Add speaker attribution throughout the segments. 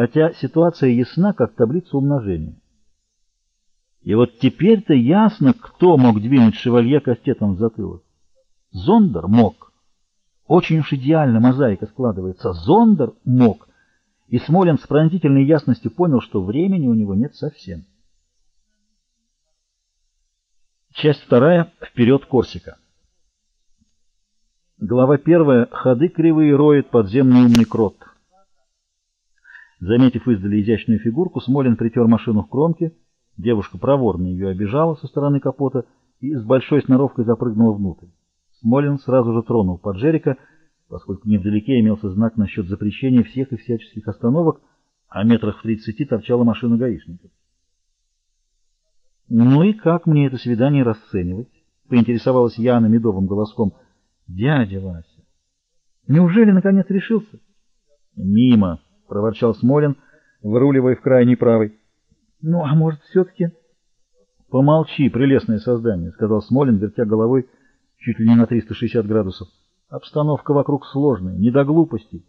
Speaker 1: хотя ситуация ясна, как таблица умножения. И вот теперь-то ясно, кто мог двинуть шевалье кастетом в затылок. Зондер мог. Очень уж идеально мозаика складывается. Зондер мог. И Смолин с пронзительной ясностью понял, что времени у него нет совсем. Часть вторая. Вперед Корсика. Глава первая. Ходы кривые роет подземный умный крот. Заметив издали изящную фигурку, Смолин притер машину к кромке. Девушка проворно ее обижала со стороны капота и с большой сноровкой запрыгнула внутрь. Смолин сразу же тронул поджерика, поскольку невдалеке имелся знак насчет запрещения всех и всяческих остановок, а метрах в тридцати торчала машина гаишников. «Ну и как мне это свидание расценивать?» — поинтересовалась Яна медовым голоском. «Дядя Вася, неужели наконец решился?» «Мимо!» — проворчал Смолин, выруливая в крайний правый. «Ну, а может, все-таки...» «Помолчи, прелестное создание», — сказал Смолин, вертя головой чуть ли не на 360 градусов. «Обстановка вокруг сложная, не до глупостей.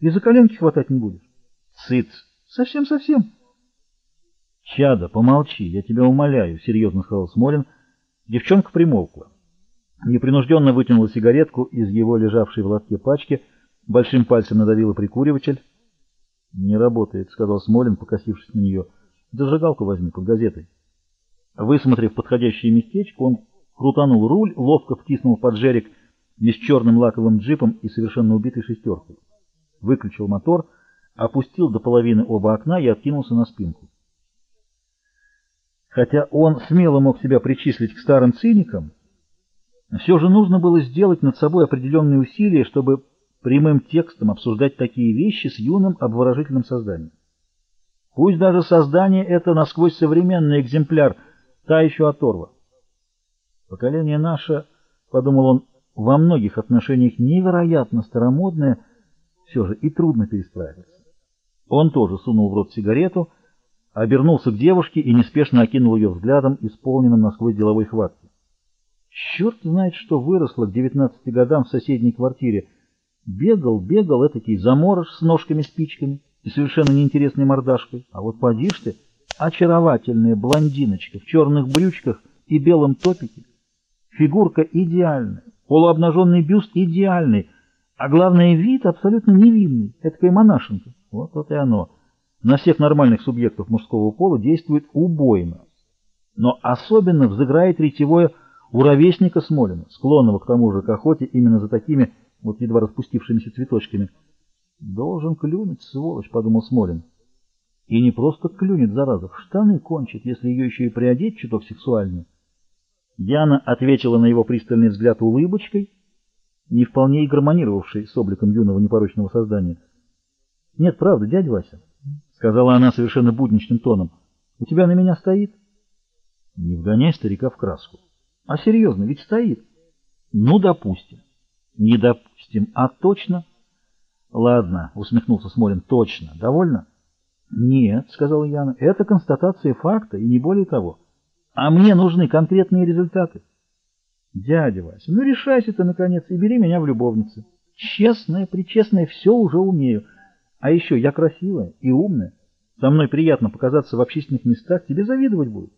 Speaker 1: И за коленки хватать не будешь?» «Цыц! Совсем-совсем!» «Чада, помолчи, я тебя умоляю», — серьезно сказал Смолин. Девчонка примолкла. Непринужденно вытянула сигаретку из его лежавшей в лотке пачки, большим пальцем надавила прикуриватель. «Не работает», — сказал Смолин, покосившись на нее. «Зажигалку возьми под газетой». Высмотрев подходящее местечко, он крутанул руль, ловко втиснул под жерик не с черным лаковым джипом и совершенно убитой шестеркой. Выключил мотор, опустил до половины оба окна и откинулся на спинку. Хотя он смело мог себя причислить к старым циникам, все же нужно было сделать над собой определенные усилия, чтобы прямым текстом обсуждать такие вещи с юным обворожительным созданием. Пусть даже создание это насквозь современный экземпляр, та еще оторва. Поколение наше, — подумал он, — во многих отношениях невероятно старомодное, все же и трудно перестраиваться. Он тоже сунул в рот сигарету, — обернулся к девушке и неспешно окинул ее взглядом, исполненным насквозь деловой хватки. Черт знает, что выросло к девятнадцати годам в соседней квартире. Бегал, бегал этакий заморож с ножками-спичками и совершенно неинтересной мордашкой. А вот подишь ты, очаровательная блондиночка в черных брючках и белом топике. Фигурка идеальная, полуобнаженный бюст идеальный, а главное вид абсолютно невинный, этакая монашенка. Вот это и оно на всех нормальных субъектов мужского пола действует убойно. Но особенно взыграет ретевое у ровесника Смолина, склонного к тому же к охоте именно за такими вот едва распустившимися цветочками. «Должен клюнуть, сволочь», — подумал Смолин. И не просто клюнет, зараза, в штаны кончит, если ее еще и приодеть чуток сексуальнее. Яна ответила на его пристальный взгляд улыбочкой, не вполне и гармонировавшей с обликом юного непорочного создания. «Нет, правда, дядя Вася». — сказала она совершенно будничным тоном. — У тебя на меня стоит? — Не вгоняй старика в краску. — А серьезно, ведь стоит. — Ну, допустим. — Не допустим. А точно? — Ладно, — усмехнулся Смолин, — точно. Довольно? — Нет, — сказала Яна, — это констатация факта и не более того. А мне нужны конкретные результаты. — Дядя Вася, ну решайся ты, наконец, и бери меня в любовницы. Честная, причестная, все уже умею. А еще я красивая и умная. Со мной приятно показаться в общественных местах, тебе завидовать будут.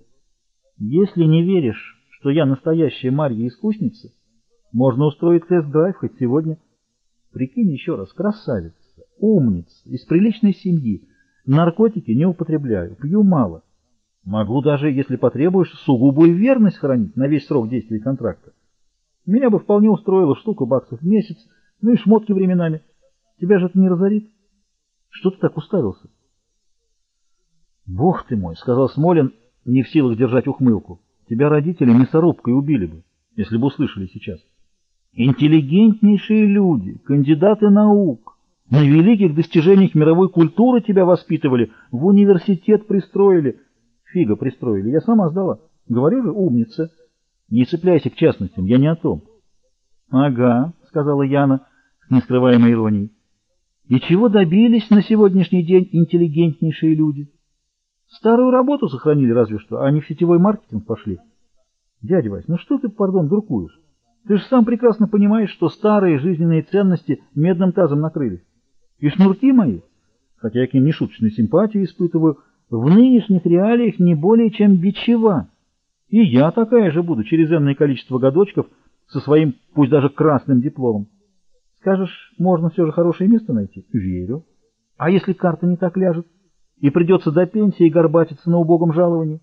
Speaker 1: Если не веришь, что я настоящая Марья-искусница, можно устроить тест-драйв хоть сегодня. Прикинь еще раз, красавица, умница, из приличной семьи. Наркотики не употребляю, пью мало. Могу даже, если потребуешь, сугубую верность хранить на весь срок действия контракта. Меня бы вполне устроила штука баксов в месяц, ну и шмотки временами. Тебя же это не разорит. Что ты так уставился? Бог ты мой, сказал Смолин, не в силах держать ухмылку. Тебя родители мясорубкой убили бы, если бы услышали сейчас. Интеллигентнейшие люди, кандидаты наук, на великих достижениях мировой культуры тебя воспитывали, в университет пристроили. Фига пристроили, я сама сдала. Говорю же, умница. Не цепляйся к частностям, я не о том. Ага, сказала Яна с нескрываемой иронией. И чего добились на сегодняшний день интеллигентнейшие люди? Старую работу сохранили разве что, а не в сетевой маркетинг пошли. Дядя Вась, ну что ты, пардон, дуркуешь? Ты же сам прекрасно понимаешь, что старые жизненные ценности медным тазом накрылись. И шнурки мои хотя я к ним нешуточную симпатию испытываю, в нынешних реалиях не более чем бичева. И я такая же буду через энное количество годочков со своим, пусть даже красным дипломом. Скажешь, можно все же хорошее место найти? Верю. А если карта не так ляжет? И придется до пенсии горбатиться на убогом жаловании?